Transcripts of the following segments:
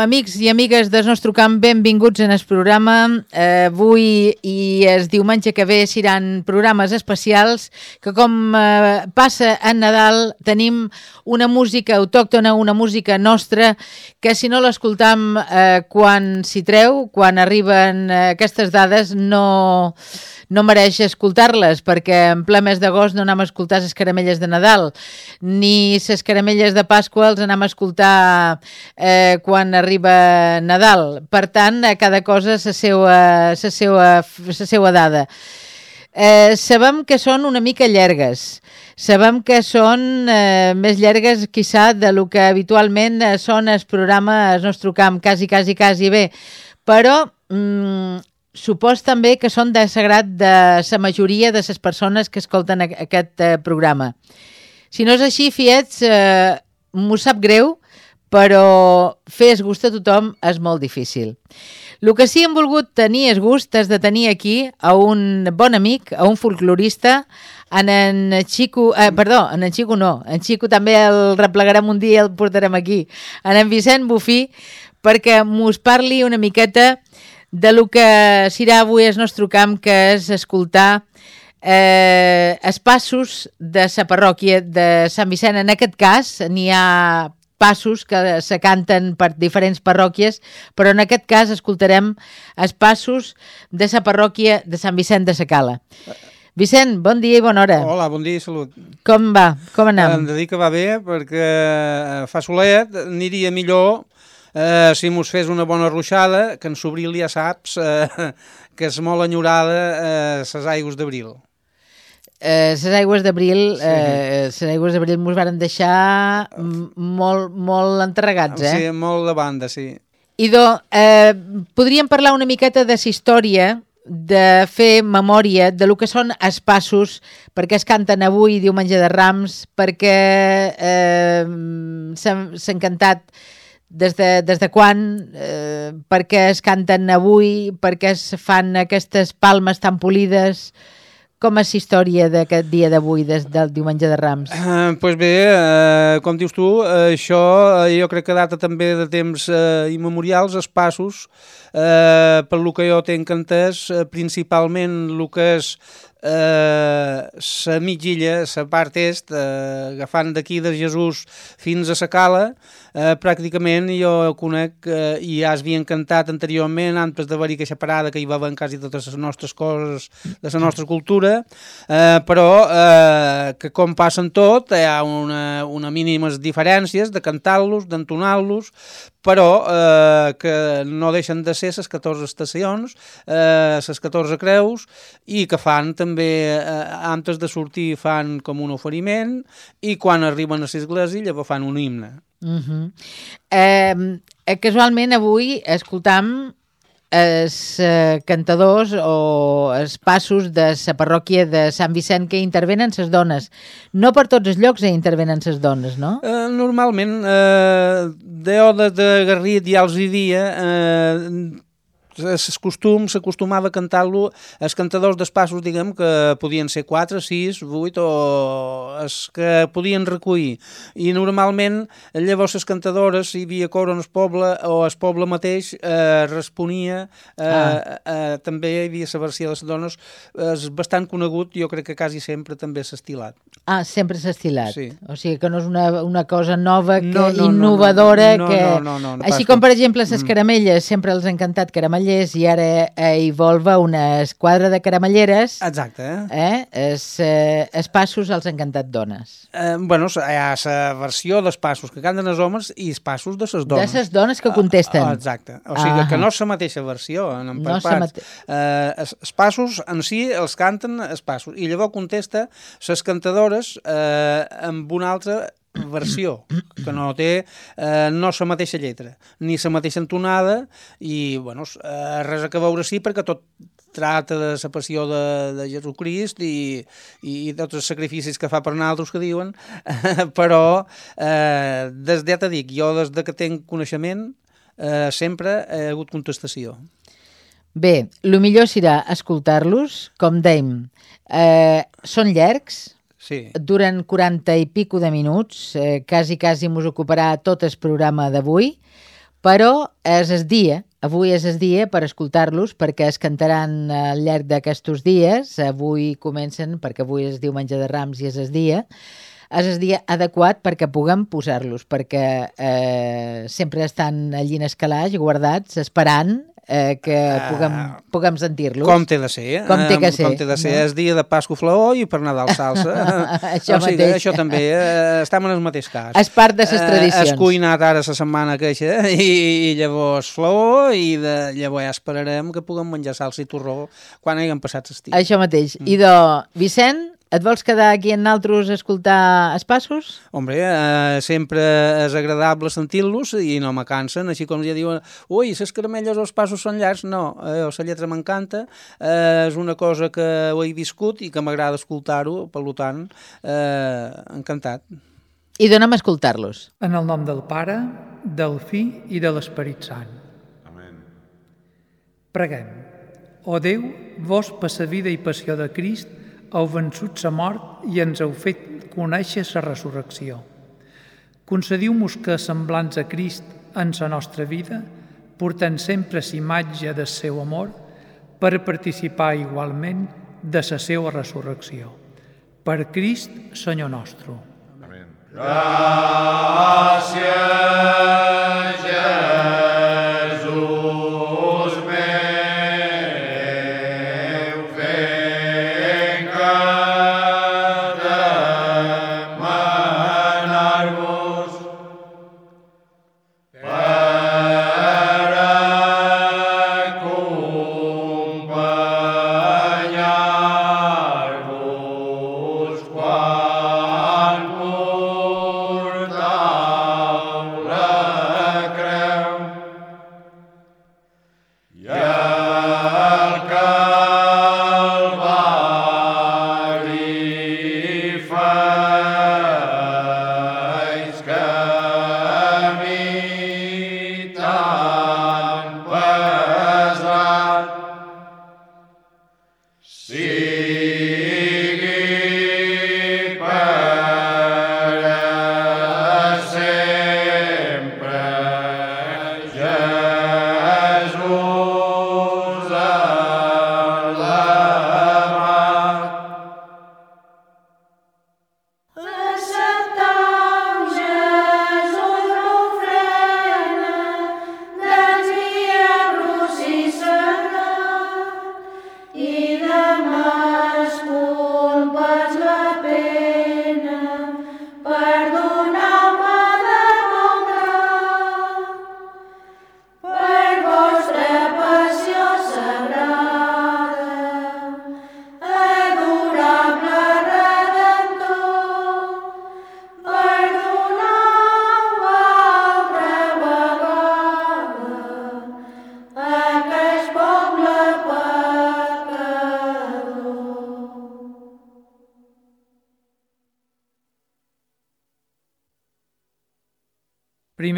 Amics i amigues del nostre camp, benvinguts en el programa. Eh, avui i el diumenge que ve seran programes especials que com eh, passa en Nadal tenim una música autòctona, una música nostra, que si no l'escoltam eh, quan s'hi treu, quan arriben eh, aquestes dades, no no mereix escoltar-les, perquè en ple mes d'agost no anem a escoltar les caramelles de Nadal, ni les caramelles de Pasqua els anem a escoltar eh, quan arriba Nadal. Per tant, a cada cosa la seva, la seva, la seva dada. Eh, sabem que són una mica llargues, sabem que són eh, més llargues, quizà, de lo que habitualment eh, són el programa al nostre camp, quasi, quasi, quasi bé, però mm, supos també que són de sagrat de la majoria de les persones que escolten aquest eh, programa. Si no és així, fiets, eh, m'ho sap greu, però fer gust a tothom és molt difícil. El que sí hem volgut tenir és gust és de tenir aquí a un bon amic, a un folclorista, en en Xico, eh, perdó, en en Xico no, en Xico també el replegarem un dia i el portarem aquí, en en Vicent Bufí, perquè mos parli una miqueta de lo que serà avui el nostre camp, que és escoltar eh, els passos de la parròquia de Sant Vicent. En aquest cas, n'hi ha passos que se canten per diferents parròquies, però en aquest cas escoltarem els passos de la parròquia de Sant Vicent de Sacala. Vicent, bon dia i bona hora. Hola, bon dia i salut. Com va? Com anem? Hem de dir que va bé perquè fa solet, aniria millor eh, si mos fes una bona ruixada, que en Sobril ja saps eh, que és molt enyorada eh, ses aigües d'abril. Eh, les aigües d'abril sí. eh, les aigües d'abril mos varen deixar molt, molt enterregats, eh? Sí, molt de banda, sí. Idò, eh, podríem parlar una miqueta de la història de fer memòria de lo que són els passos, perquè es canten avui, diumenge de Rams, perquè eh, s'han cantat des de, des de quan, eh, per què es canten avui, per què es fan aquestes palmes tan polides, com és història d'aquest dia d'avui, des del diumenge de Rams? Doncs uh, pues bé, uh, com dius tu, uh, això uh, jo crec que data també de temps uh, immemorials, els passos, uh, per lo que jo tenc entès, uh, principalment el que és la eh, mitgilla, la part est, eh, agafant d'aquí de Jesús fins a la cala, eh, pràcticament jo conec eh, i ja es havien cantat anteriorment antes d'haver-hi aquesta parada que hi va haver quasi totes les nostres coses de la nostra cultura, eh, però eh, que com passen tot hi ha una, una mínimes diferències de cantar-los, d'entonar-los, però eh, que no deixen de ser les 14 estacions, eh, les 14 creus, i que fan també, eh, antes de sortir, fan com un oferiment, i quan arriben a l'església llavors fan un himne. Uh -huh. eh, casualment avui escoltam els eh, cantadors o els passos de la parròquia de Sant Vicent que intervenen les dones. No per tots els llocs intervenen les dones, no? Eh, normalment, eh, de de Garrit ja els hi dia, eh, els costums s'acostumava a cantar-lo els cantadors d'espassos, diguem, que podien ser 4, 6, 8 o els que podien recollir. I normalment, llavors les cantadores, si hi havia cor en el poble o el poble mateix, eh, responia, eh, ah. eh, també hi havia la versió de les dones, és bastant conegut, jo crec que quasi sempre també s'ha estilat. Ah, sempre s'ha estilat. Sí. O sigui que no és una, una cosa nova, que, No, no, no, innovadora, no, no, que... no, no, no, no, Així pas com, per exemple, les Mm. caramelles, sempre els ha encantat caramellers i ara eh, hi volva una esquadra de caramelleres, Exacte, eh? eh? Es, eh, es passos ha encantat dones. Eh, bueno, hi ha la versió dels passos que canten els homes i els passos de les dones. De les dones que contesten. Ah, exacte. O sigui Ah. que no és la mateixa versió, en No per és la parts. mate- Eh, els, els passos en si els canten els passos i llavors contesta les cantadores eh, amb una altra versió, que no té eh, no la mateixa lletra, ni la mateixa entonada, i bueno, eh, res a que veure sí, perquè tot trata de la passió de, de Jesucrist i, i tots els sacrificis que fa per nosaltres que diuen, però eh, des de, ja dic, jo des de que tinc coneixement eh, sempre ha hagut contestació. Bé, el millor serà escoltar-los, com dèiem, eh, són llargs, Sí. duren 40 i pico de minuts, eh, quasi, quasi mos ocuparà tot el programa d'avui, però és el dia, avui és el dia per escoltar-los perquè es cantaran al llarg d'aquests dies, avui comencen perquè avui és diumenge de Rams i és el dia, és el dia adequat perquè puguem posar-los, perquè eh, sempre estan allí en escalaix, guardats, esperant eh, que puguem, puguem sentir-los. Com té de ser, eh? Com té que Eh, ser, Com té de ser, no? és dia de Pasco Flaó i per Nadal salsa. Això o sigui, mateix. això també, eh, estem en el mateix cas. És part de ses tradicions. Eh, has cuinat ara la setmana que eixa i, i llavors flaó i de, llavors ja esperarem que puguem menjar salsa i torró quan haguem passat l'estiu. Això mateix. Mm. Idò, Vicent, et vols quedar aquí en naltros a escoltar els passos? Hombre, eh, sempre és agradable sentir-los i no me cansen, així com ja diuen ui, les caramelles o els passos són llargs, no, eh, la lletra m'encanta, eh, és una cosa que ho he viscut i que m'agrada escoltar-ho, per tant, eh, encantat. I dona'm a escoltar-los. En el nom del Pare, del Fill i de l'Esperit Sant. Amén. Preguem. O Déu, vos per la vida i passió de Crist heu vençut la mort i ens heu fet conèixer la resurrecció. Concediu-nos que, semblants a Crist en la nostra vida, portem sempre la imatge del seu amor per participar igualment de la seva resurrecció. Per Crist, Senyor nostre. Acceptau,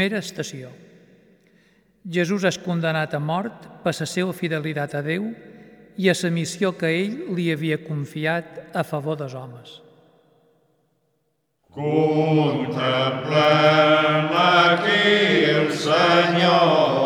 Primera estació. Jesús és condemnat a mort per la seva fidelitat a Déu i a la missió que ell li havia confiat a favor dels homes. Contemplem aquí el Senyor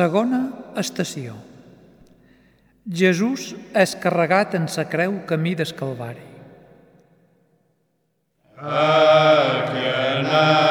Segona estació. Jesús és carregat en sa creu camí d'escalvari. Ah, Aquella...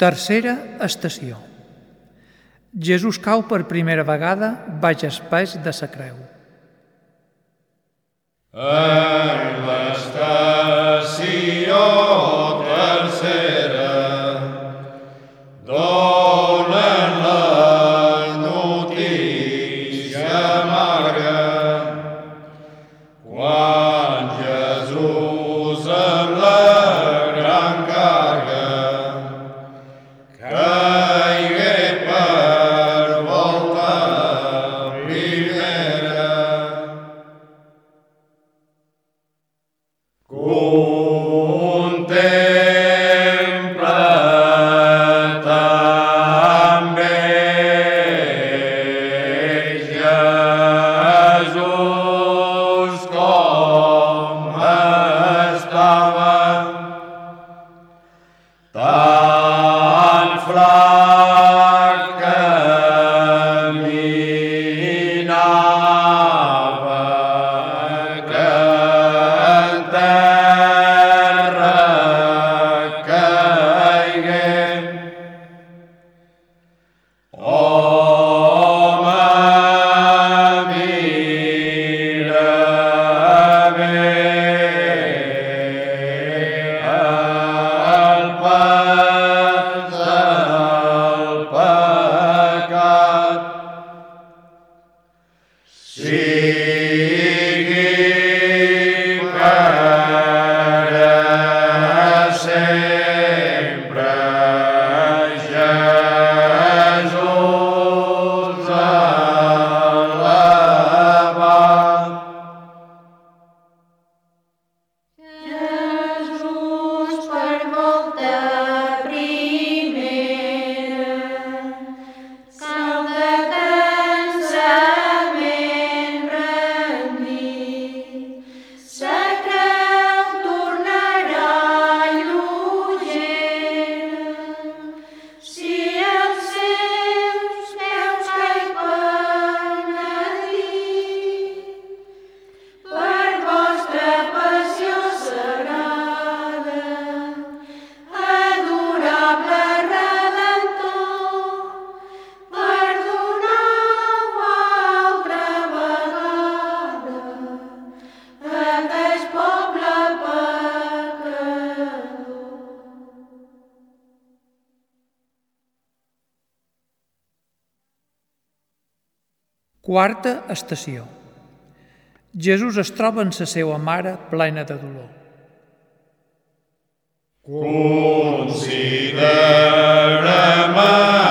Tercera estació. Jesús cau per primera vegada baix espais de sa creu. Quarta estació. Jesús es troba en sa seva mare plena de dolor. Considera-me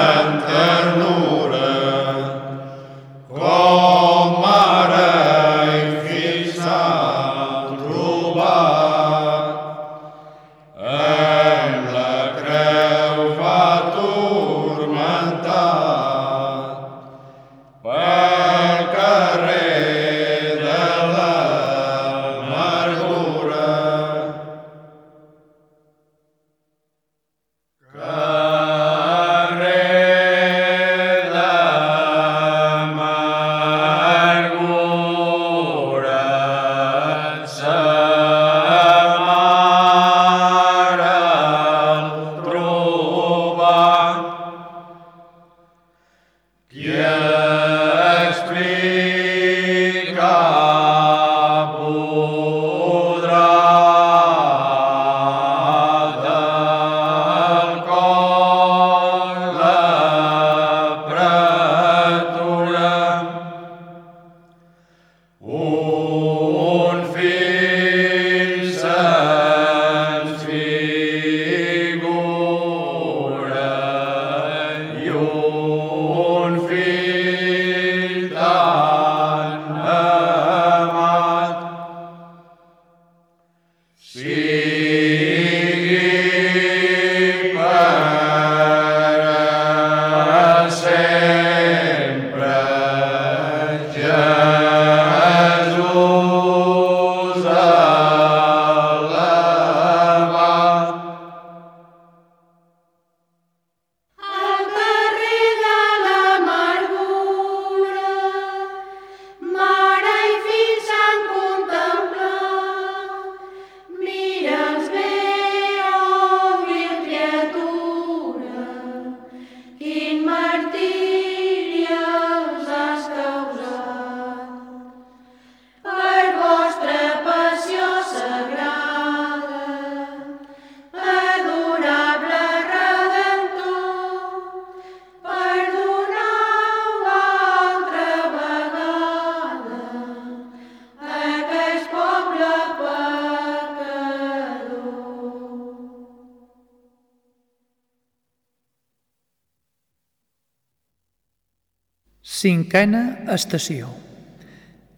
Cinquena estació.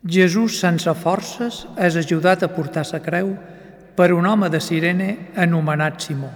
Jesús sense forces és ajudat a portar sa creu per un home de Sirene anomenat Simó.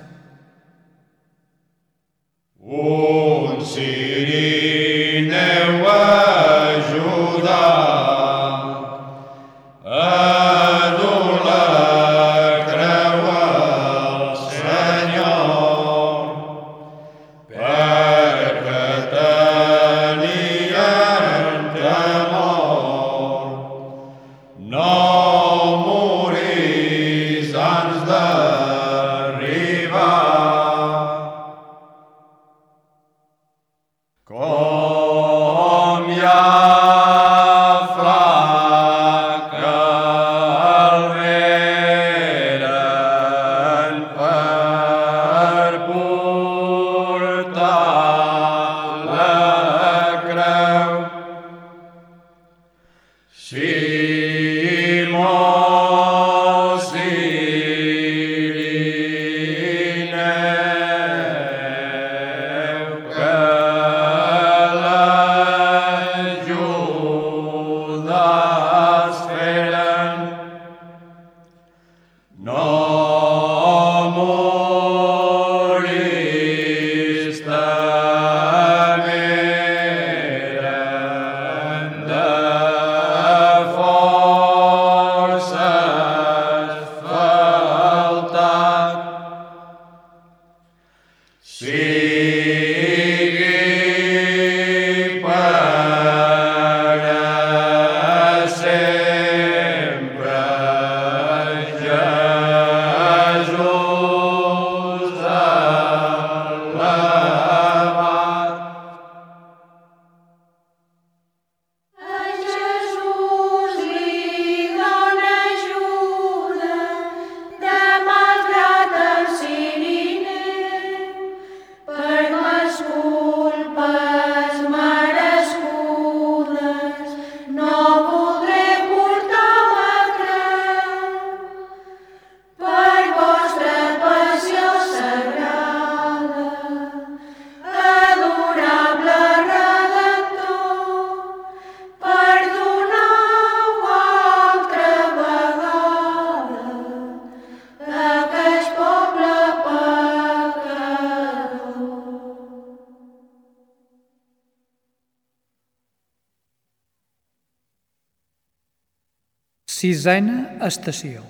Sisena estació.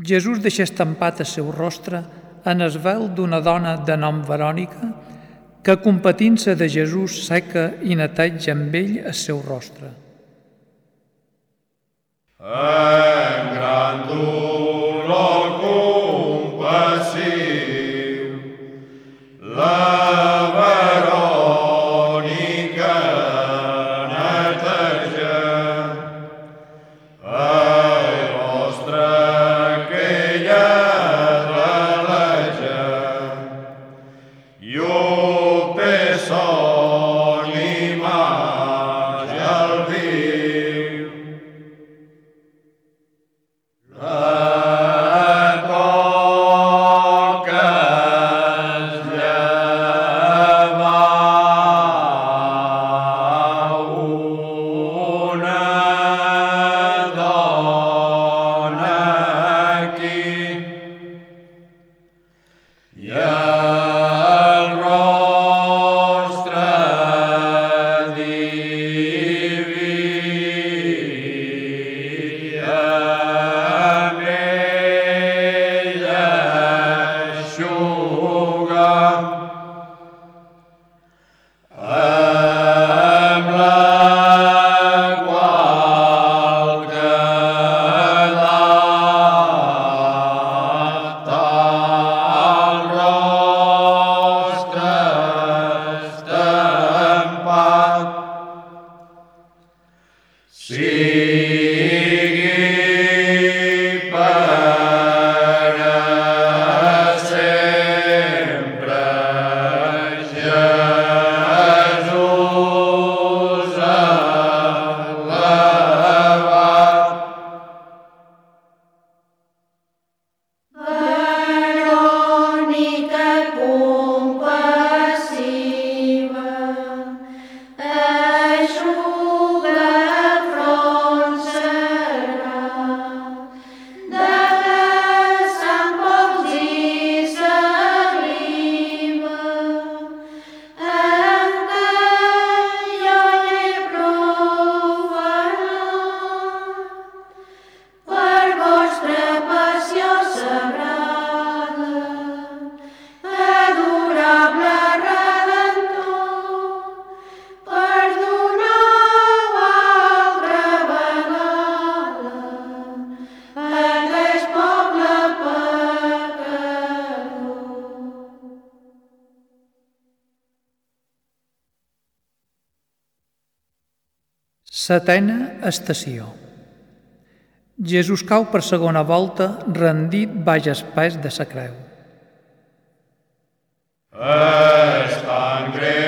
Jesús deixa estampat el seu rostre en es vel d'una dona de nom Verònica que competint-se de Jesús seca i neteja amb ell el seu rostre. En gran dur Setena estació. Jesús cau per segona volta rendit baix els de sa creu. És tan greu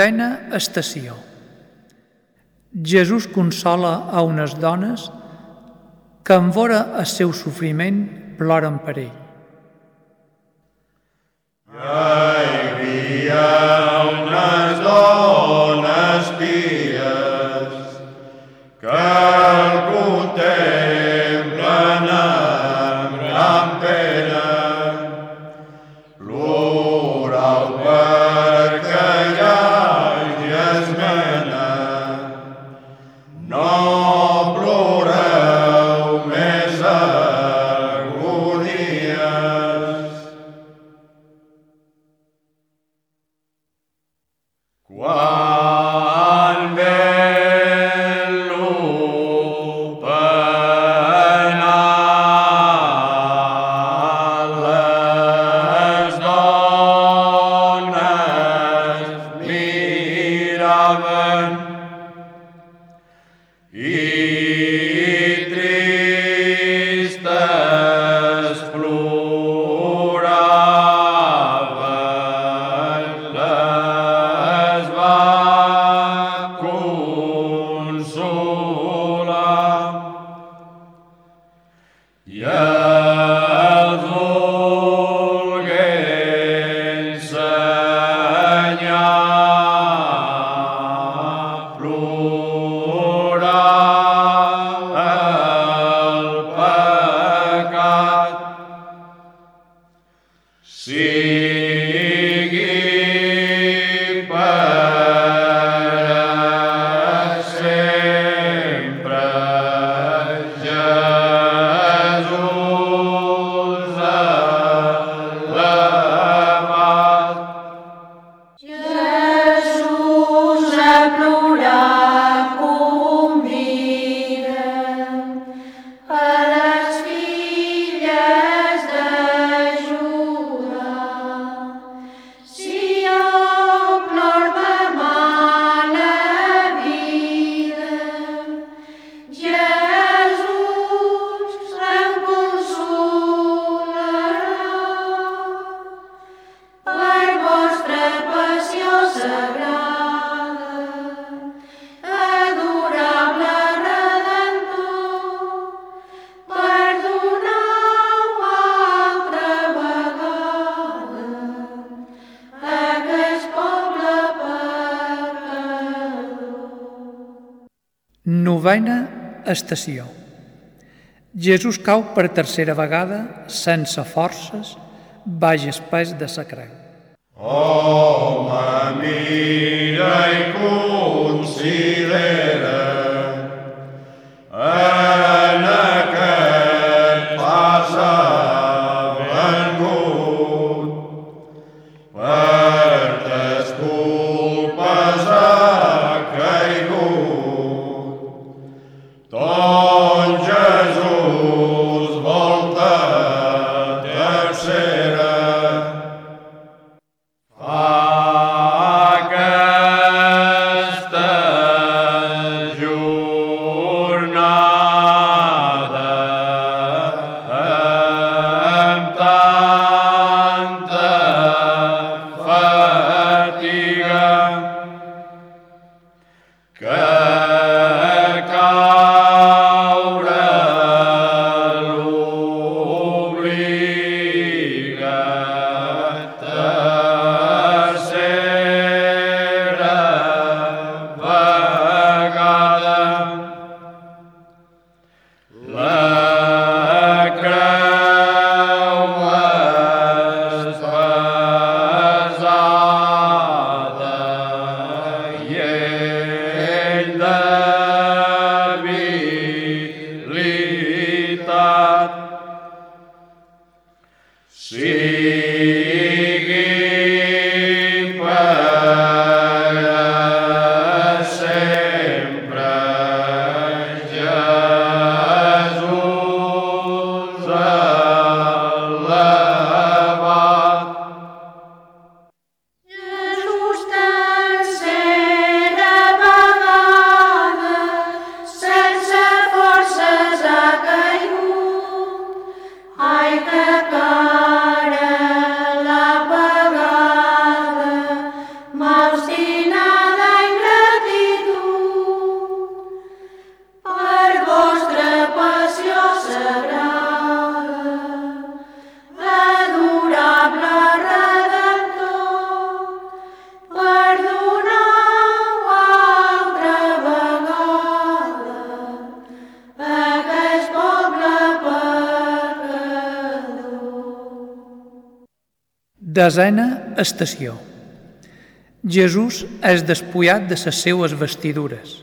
Vuitena estació. Jesús consola a unes dones que en vora el seu sofriment ploren per ell. Novena estació. Jesús cau per tercera vegada, sense forces, baix espais de sa creu. Home, mira i considera Sim. Desena estació. Jesús és despullat de les seues vestidures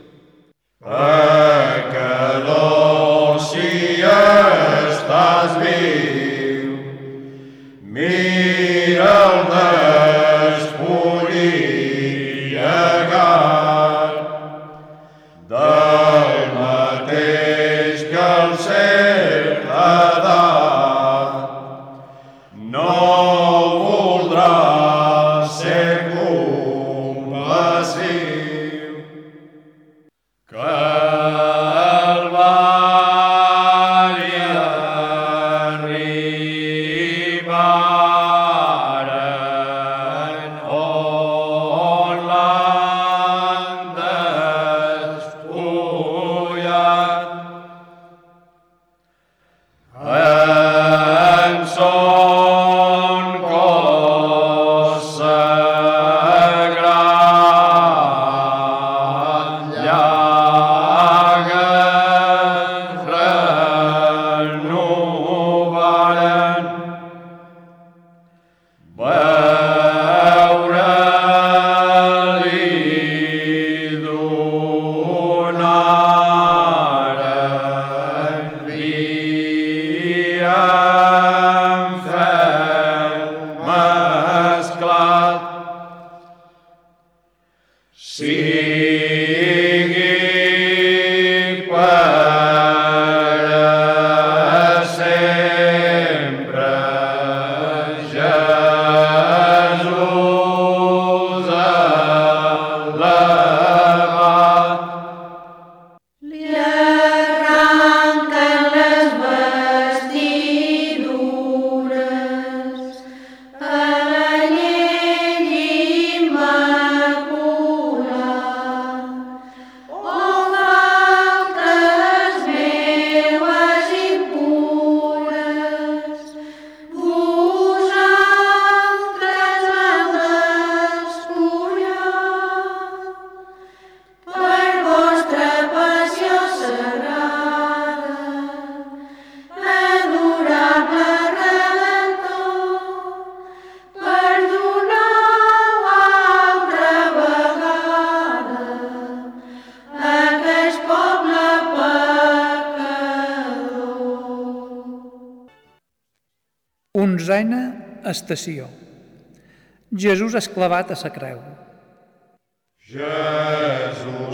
sisena estació. Jesús esclavat a la creu. Jesús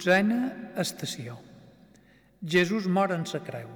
Dotzena estació. Jesús mor en sa creu.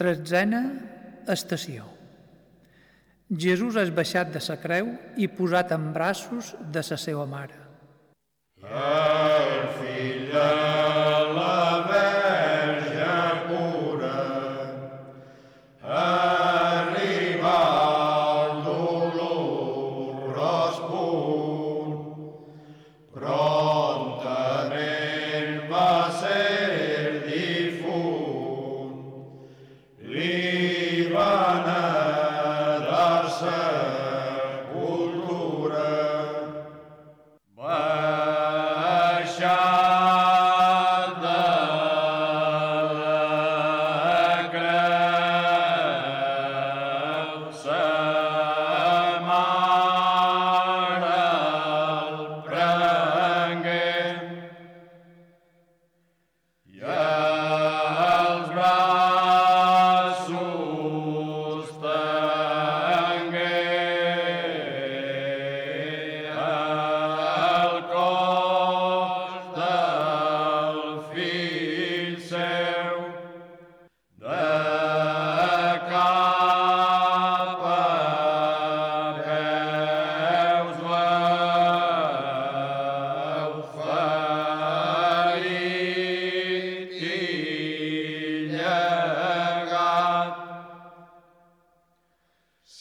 Tretzena estació. Jesús és baixat de sa creu i posat en braços de sa seva mare.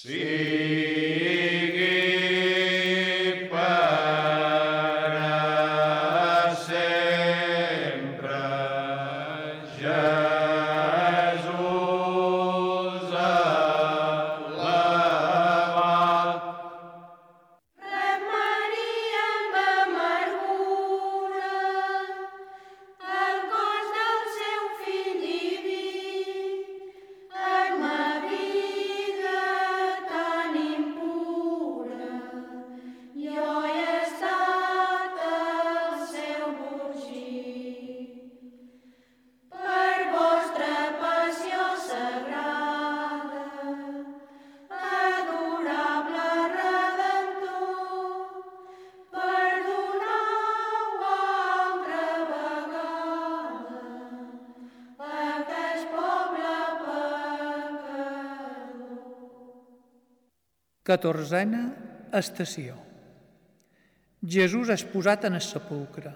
See. Catorzena estació. Jesús és posat en el sepulcre.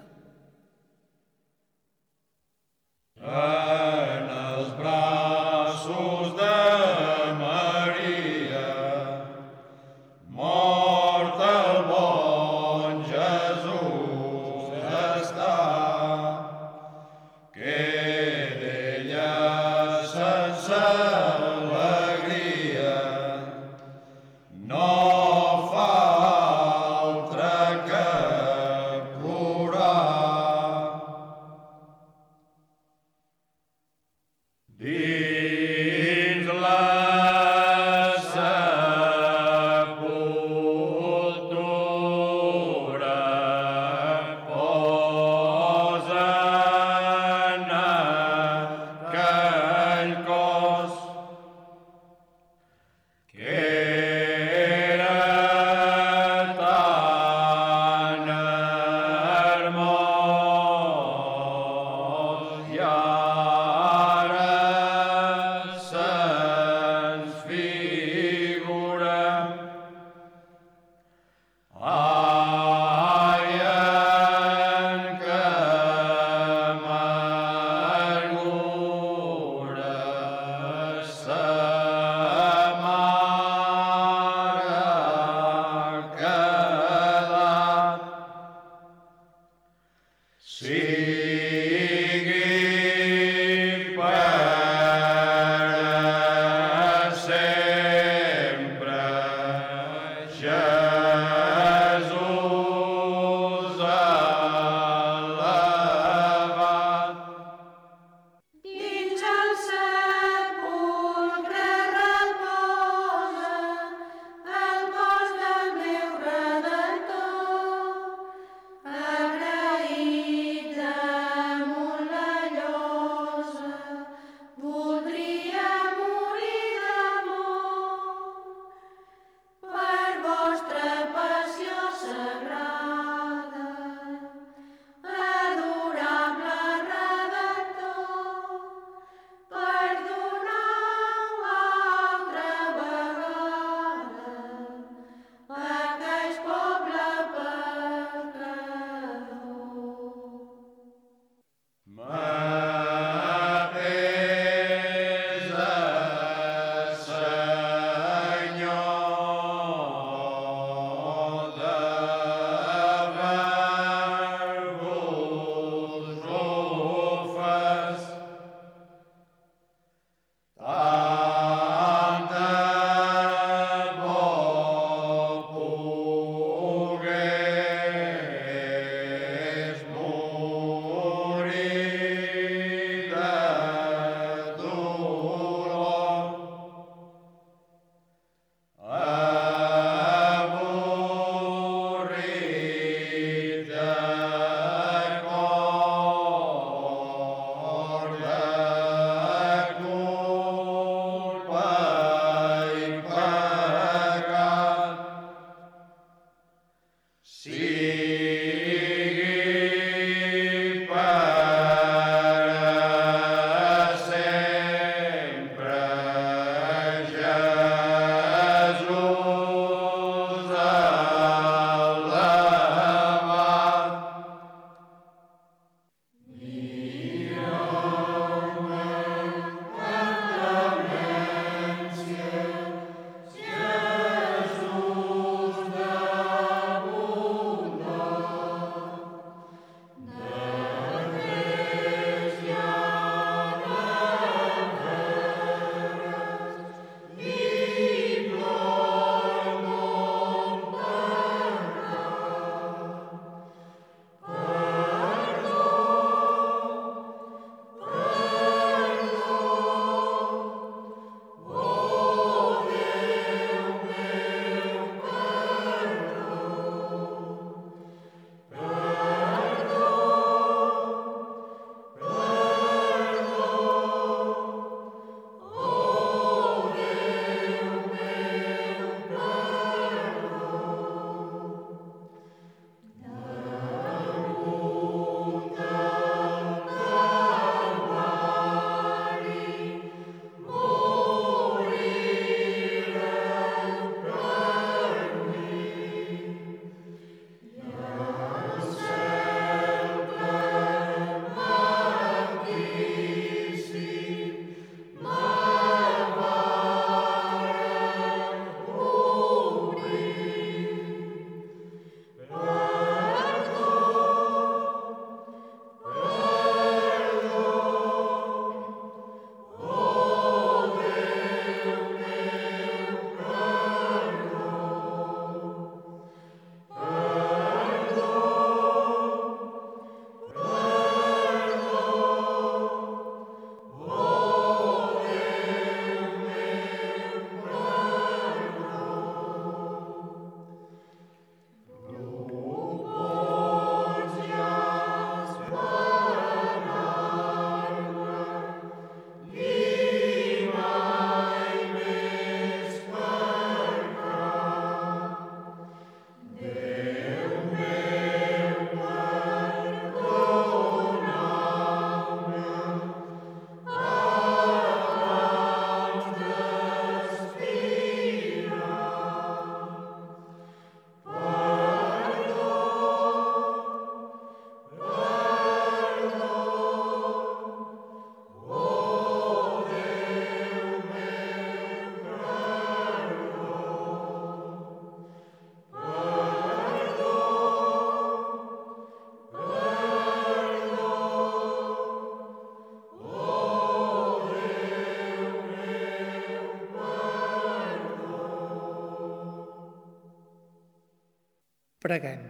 Preguem.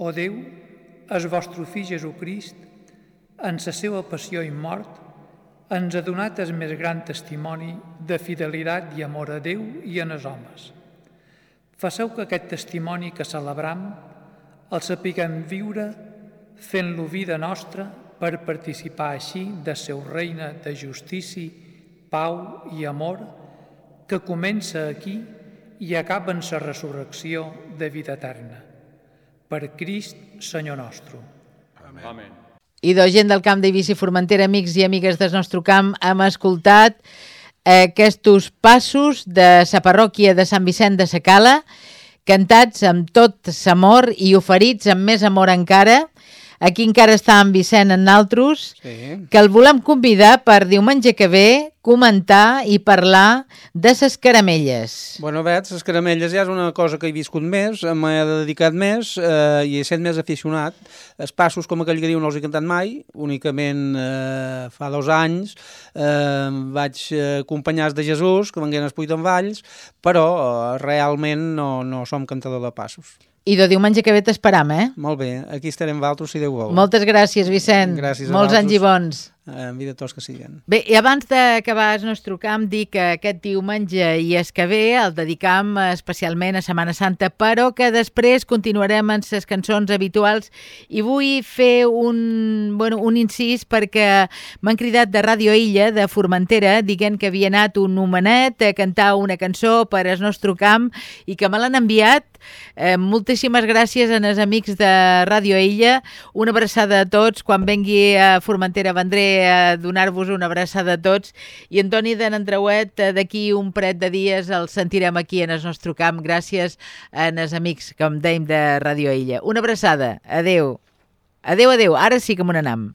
O Déu, el vostre fill Jesucrist, en la seva passió i mort, ens ha donat el més gran testimoni de fidelitat i amor a Déu i en els homes. Faceu que aquest testimoni que celebram el sapiguem viure fent-lo vida nostra per participar així de seu reina de justícia, pau i amor que comença aquí i acaba en la resurrecció de vida eterna. Per Crist, Senyor nostre. Amén. I de gent del camp d'Eivissa i Formentera, amics i amigues del nostre camp, hem escoltat aquests passos de la parròquia de Sant Vicent de Sacala, cantats amb tot l'amor i oferits amb més amor encara. Aquí encara està en Vicent en naltros, Sí. que el volem convidar per diumenge que ve comentar i parlar de ses caramelles. Bueno, veig, les caramelles ja és una cosa que he viscut més, m'he dedicat més eh, i he estat més aficionat. Els passos, com aquell que diu, no els he cantat mai, únicament eh, fa dos anys eh, vaig eh, acompanyar de Jesús, que vengueren els Puigdemvalls, però eh, realment no, no som cantador de passos. I de diumenge que ve t'esperam, eh? Molt bé, aquí estarem valtros si Déu vol. Moltes gràcies, Vicent. Gràcies Molts anys i bons. En vida tots que siguen. Bé, i abans d'acabar el nostre camp, dic que aquest diumenge i es que ve el dedicam especialment a Setmana Santa, però que després continuarem amb les cançons habituals i vull fer un, bueno, un incís perquè m'han cridat de Ràdio Illa, de Formentera, dient que havia anat un homenet a cantar una cançó per al nostre camp i que me l'han enviat. Eh, moltíssimes gràcies als amics de Ràdio Illa. Una abraçada a tots. Quan vengui a Formentera vendré a donar-vos una abraçada a tots. I Antoni de Nandreuet, eh, d'aquí un pret de dies el sentirem aquí en el nostre camp. Gràcies als amics, com dèiem, de Ràdio Illa. Una abraçada. Adeu. Adeu, adeu. Ara sí que me n'anam.